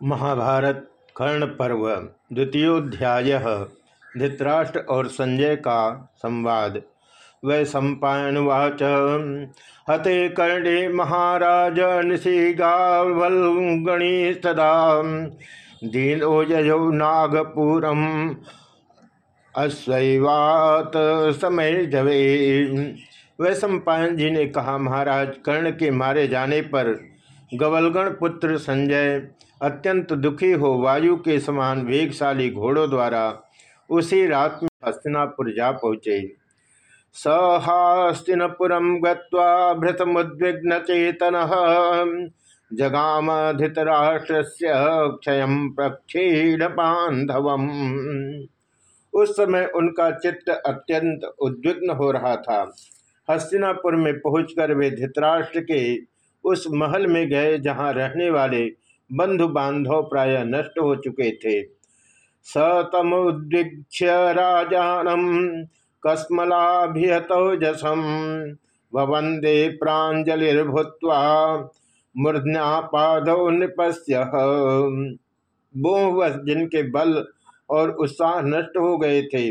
महाभारत, कर्ण पर्व, द्वितीयोध्याय, धृतराष्ट्र और संजय का संवाद। वै सम्पावाच हते कर्णे महाराज निशिगावलगणी सदा। दीनो यजौ नागपुरम अश्वैवात समय जवे। वै सम्पायन जी ने कहा, महाराज, कर्ण के मारे जाने पर गवलगण पुत्र संजय अत्यंत दुखी हो वायु के समान वेगशाली घोड़ों द्वारा उसी रात में हस्तिनापुर जा पहुँचे। सहास्तिनपुरम गृतमुद्विग्न चेतन जगाम धृतराष्ट्र क्षय प्रक्षीण बांधव उस समय उनका चित्त अत्यंत उद्विग्न हो रहा था। हस्तिनापुर में पहुंचकर वे धृतराष्ट्र के उस महल में गए जहाँ रहने वाले बंधु बांधव प्राय नष्ट हो चुके थे। स तमुदीक्ष्य राजानम कस्मलाभिहतौजसम वंदे प्राजलिर्भूत्वा मूर्धन्यापाद नृपस्य बोहवश जिनके बल और उत्साह नष्ट हो गए थे,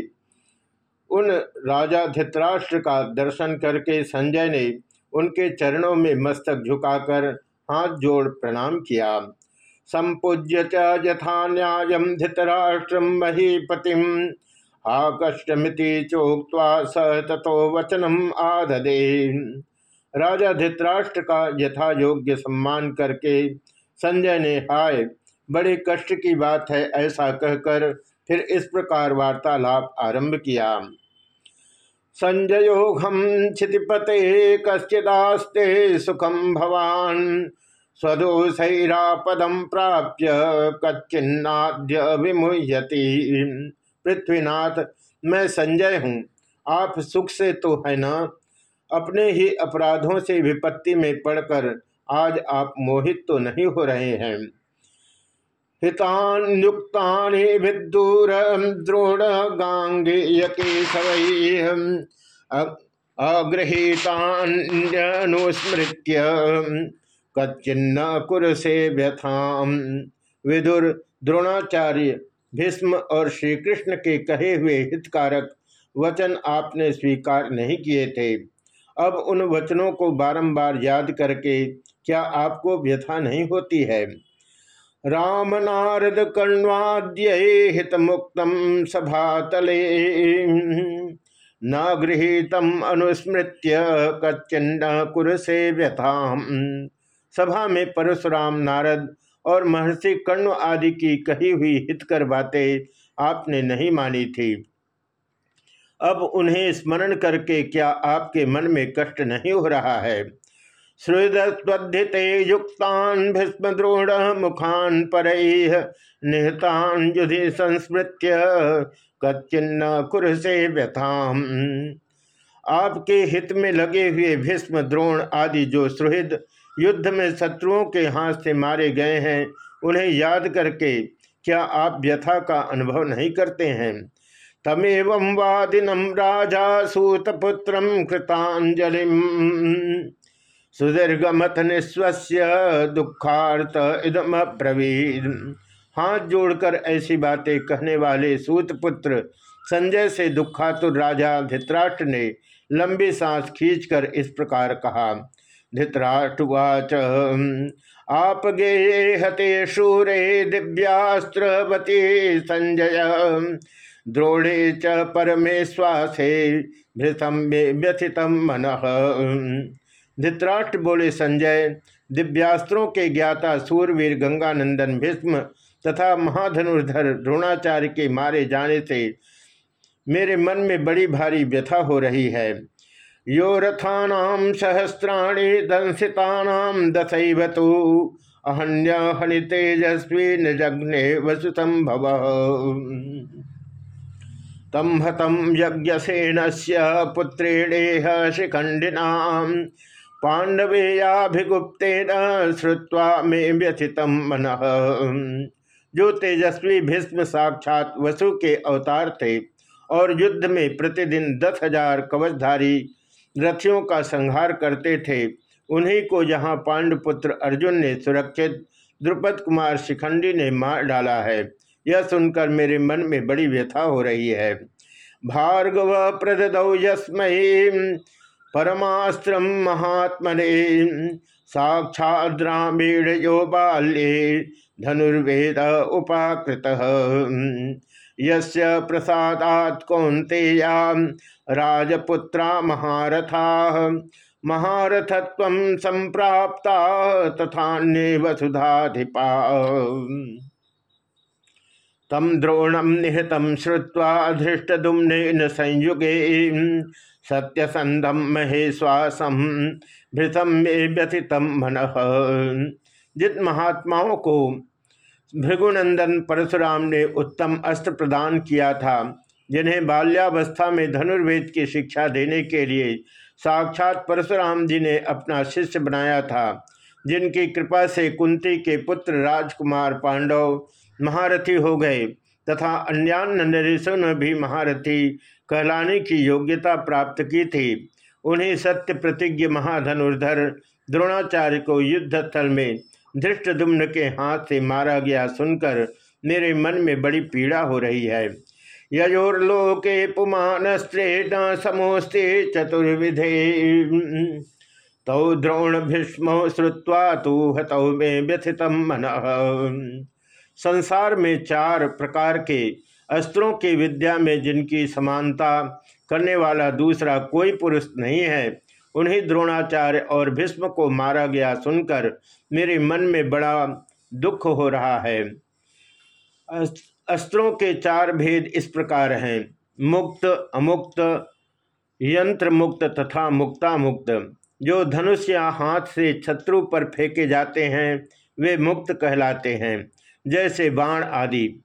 उन राजा धृतराष्ट्र का दर्शन करके संजय ने उनके चरणों में मस्तक झुकाकर हाथ जोड़ प्रणाम किया। संपूज्य च धृतराष्ट्र महीपति हा कष्टमिति चोक्वा स तथो वचनम आददे। राजा धृतराष्ट्र का यथा योग्य सम्मान करके संजय ने, हाय, बड़े कष्ट की बात है, ऐसा कहकर फिर इस प्रकार वार्तालाप आरंभ किया। संजयोघम क्षितिपते, कश्चिदास्ते सुखम भवान। स्वदोषरापदम प्राप्य कच्चिन्नाद्य विमुह्यति। पृथ्वीनाथ, मैं संजय हूँ। आप सुख से तो है न? अपने ही अपराधों से विपत्ति में पड़कर आज आप मोहित तो नहीं हो रहे हैं। हितान्युक्तानि विदूर द्रोण गांगेय केशवै अगृहीतान्यनुस्मृत्य कच्चिन्न कुरसे व्यथाम विदुर द्रोणाचार्य भीष्म और श्री कृष्ण के कहे हुए हितकारक वचन आपने स्वीकार नहीं किए थे। अब उन वचनों को बारंबार याद करके क्या आपको व्यथा नहीं होती है? राम नारद कर्णवाद्य हित मुक्तम सभातले। न गृहीतम अनुस्मृत्य कच्चिन्न कुरसे व्यथाम सभा में परशुराम, नारद और महर्षि कर्ण आदि की कही हुई हितकर बातें आपने नहीं मानी थी। अब उन्हें स्मरण करके क्या आपके मन में कष्ट नहीं हो रहा है? युक्तान भीष्म मुखान पर निहतान युधि संस्मृत्य कच्चिन्न कुरसे व्यथाम। आपके हित में लगे हुए भीष्म द्रोण आदि जो सुहृद युद्ध में शत्रुओं के हाथ से मारे गए हैं। उन्हें याद करके क्या आप व्यथा का अनुभव नहीं करते हैं? तमेव वादिनम राजा सूतपुत्र कृतांजलिम सुदीर्घमथ निस्वस्य दुखार्थ इदम प्रवीण हाथ जोड़कर ऐसी बातें कहने वाले सूतपुत्र, संजय से दुखातुर राजा धृतराष्ट्र ने लंबी सांस खींचकर इस प्रकार कहा धृतराष्ट्रवाच आप गे हते शूरे दिव्यास्त्रवती संजय। द्रोणे च परमेश्वासे भृतम व्यथितम मन। धृतराष्ट्र बोले संजय, दिव्यास्त्रों के ज्ञाता सूरवीर गंगानंदन भीष्म तथा महाधनुर्धर द्रोणाचार्य के मारे जाने से मेरे मन में बड़ी भारी व्यथा हो रही है। यो रथानाम सहस्राणी दंसितानाम दशैवतु अहन्य हनि तेजस्वी निजग्ने वसुतम भव तम हतम यज्ञसेन पुत्रेणेह शिखंडिना पांडवेयाभिगुप्तेन श्रुवा मे व्यथितम मन। जो तेजस्वी भीष्म साक्षात वसु के अवतार थे और युद्ध में प्रतिदिन दस हज़ार कवचधारी रथियों का संहार करते थे। उन्हीं को जहाँ पांडुपुत्र अर्जुन ने सुरक्षित द्रुपद कुमार शिखंडी ने मार डाला है, यह सुनकर मेरे मन में बड़ी व्यथा हो रही है। भार्गव प्रदौ परमास्त्र महात्मने साक्षाद्रामीण यो बाल्ये धनुर्वेद उपाकृत। यस्य कौन्तेया राजपुत्रा महारथा। महारथत्व संप्राप्ता तथान्ये वसुधाधिपा तम द्रोणम निहतम श्रुवा धृष्टदुम्न संयुगे सत्यसंधम महेश्वासम भृतम में व्यथितम मन। जित महात्माओं को भृगुनंदन परशुराम ने उत्तम अस्त्र प्रदान किया था, जिन्हें बाल्यावस्था में धनुर्वेद की शिक्षा देने के लिए साक्षात परशुराम जी ने अपना शिष्य बनाया था, जिनकी कृपा से कुंती के पुत्र राजकुमार पांडव महारथी हो गए तथा अन्यान्य नरेशों ने भी महारथी कहलाने की योग्यता प्राप्त की थी। उन्हें सत्य प्रतिज्ञ महाधनुर्धर द्रोणाचार्य को युद्ध स्थल में धृष्टदुम्न के हाथ से मारा गया सुनकर मेरे मन में बड़ी पीड़ा हो रही है। यजोर्लोके पुमानस्त्रेण समोस्ते चतुर्विधे। तौ द्रोण भीष्म श्रुवा तो हतौ में व्यथित मन। संसार में चार प्रकार के अस्त्रों की विद्या में जिनकी समानता करने वाला दूसरा कोई पुरुष नहीं है उन्हीं द्रोणाचार्य और भीष्म को मारा गया सुनकर मेरे मन में बड़ा दुख हो रहा है। अस्त्रों के चार भेद इस प्रकार हैं। मुक्त, अमुक्त यंत्र मुक्त तथा मुक्ता मुक्त जो धनुष या हाथ से शत्रु पर फेंके जाते हैं, वे मुक्त कहलाते हैं, जैसे बाण आदि।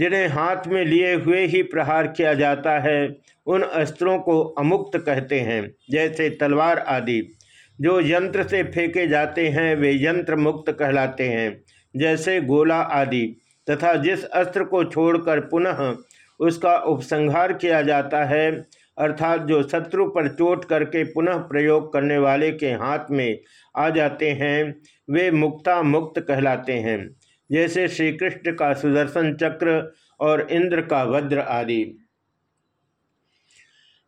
जिन्हें हाथ में लिए हुए ही प्रहार किया जाता है, उन अस्त्रों को अमुक्त कहते हैं, जैसे तलवार आदि। जो यंत्र से फेंके जाते हैं, वे यंत्र मुक्त कहलाते हैं, जैसे गोला आदि, तथा जिस अस्त्र को छोड़कर पुनः उसका उपसंहार किया जाता है, अर्थात जो शत्रु पर चोट करके पुनः प्रयोग करने वाले के हाथ में आ जाते हैं, वे मुक्ता मुक्त कहलाते हैं। जैसे श्री कृष्ण का सुदर्शन चक्र और इंद्र का वज्र आदि।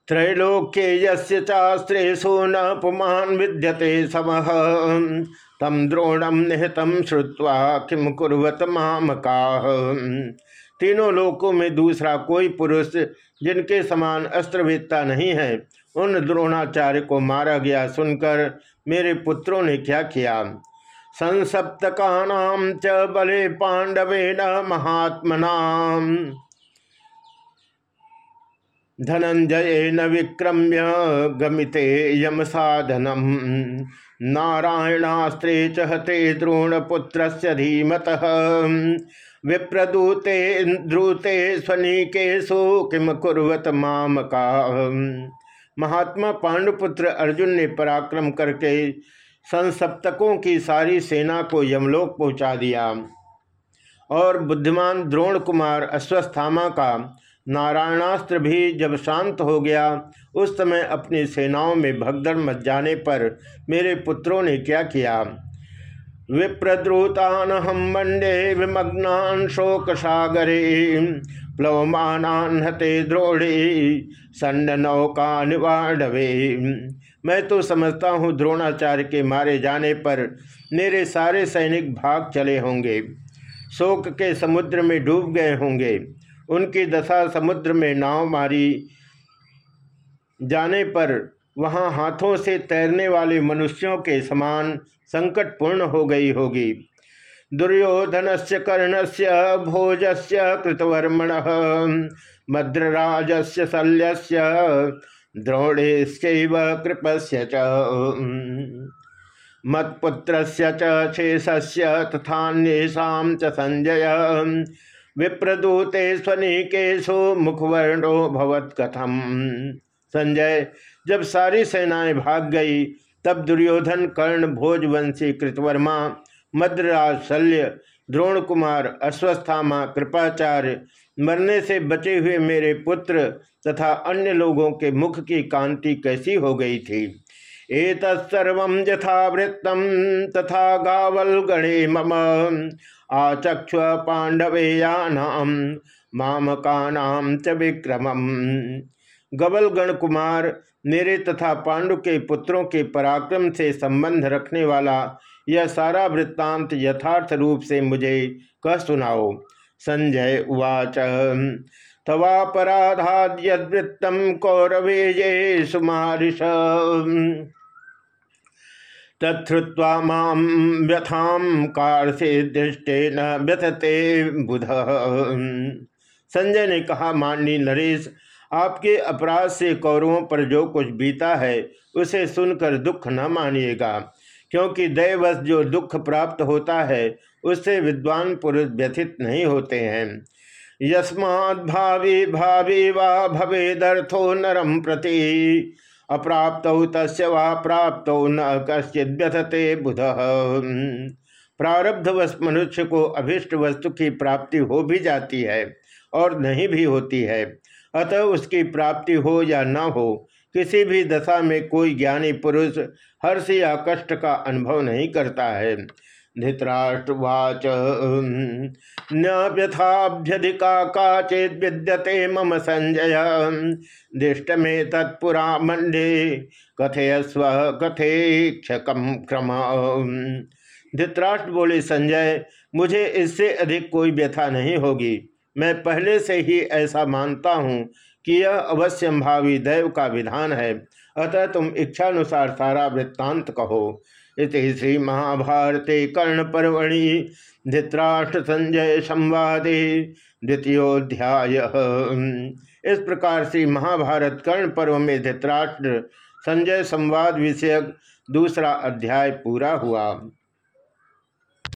त्रैलोक्य यस्त्रेशु न पुमान विद्यते समह तम द्रोणम निहतम श्रुवा किम कुरत मामका तीनों लोकों में दूसरा कोई पुरुष जिनके समान अस्त्रवेत्ता नहीं है, उन द्रोणाचार्य को मारा गया सुनकर मेरे पुत्रों ने क्या किया? संसप्तका च बले पांडवे न महात्मना। धनंजय न विक्रम्य गमिते यम साधनम नारायणास्त्रे चहते द्रोणपुत्र धीमत। विप्रदूते द्रुते स्वनीकेशु किम कुर्वत महात्मा पांडुपुत्र अर्जुन ने पराक्रम करके संसप्तकों की सारी सेना को यमलोक पहुँचा दिया। और बुद्धिमान द्रोण कुमार अश्वस्थामा का नारायणास्त्र भी जब शांत हो गया, उस समय अपनी सेनाओं में भगदड़ मच जाने पर मेरे पुत्रों ने क्या किया? विप्रद्रुतान हम मंडे विमग्नान शोक सागरे प्लवमानान हते द्रोणे सन्न नौका निवाडवे। मैं तो समझता हूँ द्रोणाचार्य के मारे जाने पर मेरे सारे सैनिक भाग चले होंगे। शोक के समुद्र में डूब गए होंगे। उनकी दशा समुद्र में नाव मारी जाने पर वहाँ हाथों से तैरने वाले मनुष्यों के समान संकट पूर्ण हो गई होगी। दुर्योधन से कर्ण से भोज से कृतवर्मण भद्रराज से शल्य द्रोणेश्चैव कृपस्य च। मत्पुत्रस्य च शेषस्य तथान्येषां च संजय। विप्रदूते स्वनिकेशो मुखवर्णो भवत कथम संजय, जब सारी सेनाएँ भाग गई, तब दुर्योधन कर्ण भोजवंशी कृतवर्मा मद्रराज शल्य द्रोण कुमार, अश्वस्थामा, कृपाचार्य, मरने से बचे हुए मेरे पुत्र तथा अन्य लोगों के मुख की कांति कैसी हो गई थी। एतत्सर्व यथावृत्तम तथा गावल गणे मम आचक्ष पांडवेयानाम मामका च विक्रमम। गबल गण कुमार मेरे तथा पांडु के पुत्रों के पराक्रम से संबंध रखने वाला यह सारा वृत्तांत यथार्थ रूप से मुझे कह सुनाओ। संजय उवाच तवापराधाद्यवृत्तम कौरवे ये सुमारिश तत्वा माम व्यथाम कार से दृष्टे न व्यथते बुध। संजय ने कहा माननी नरेश आपके अपराध से कौरवों पर जो कुछ बीता है, उसे सुनकर दुख न मानिएगा, क्योंकि दैवश जो दुख प्राप्त होता है, उससे विद्वान पुरुष व्यथित नहीं होते हैं। यस्मात् भावी भावी वा भवेदर्थो नरम प्रति, अप्राप्त तस् वा प्राप्त न कश्चित व्यथते बुध। प्रारब्धवश मनुष्य को अभिष्ट वस्तु की प्राप्ति हो भी जाती है, और नहीं भी होती है। अतः उसकी प्राप्ति हो या न हो, किसी भी दशा में कोई ज्ञानी पुरुष हर्ष या कष्ट का अनुभव नहीं करता है। धृतराष्ट्रवाच न व्यथाभ्यधिका का चेत विद्यते मम संजय। दृष्ट में तत्पुरा मंडे कथे स्व कथे क्षकम क्रम। धृतराष्ट्र बोले, संजय, मुझे इससे अधिक कोई व्यथा नहीं होगी। मैं पहले से ही ऐसा मानता हूँ कि यह अवश्यंभावी दैव का विधान है। अतः तुम इच्छानुसार सारा वृत्तांत कहो। इस श्री महाभारते कर्ण पर्वणि धृतराष्ट्र संजय संवादे द्वितीयोध्याय इस प्रकार से महाभारत कर्ण पर्व में धृतराष्ट्र संजय संवाद विषयक दूसरा अध्याय पूरा हुआ।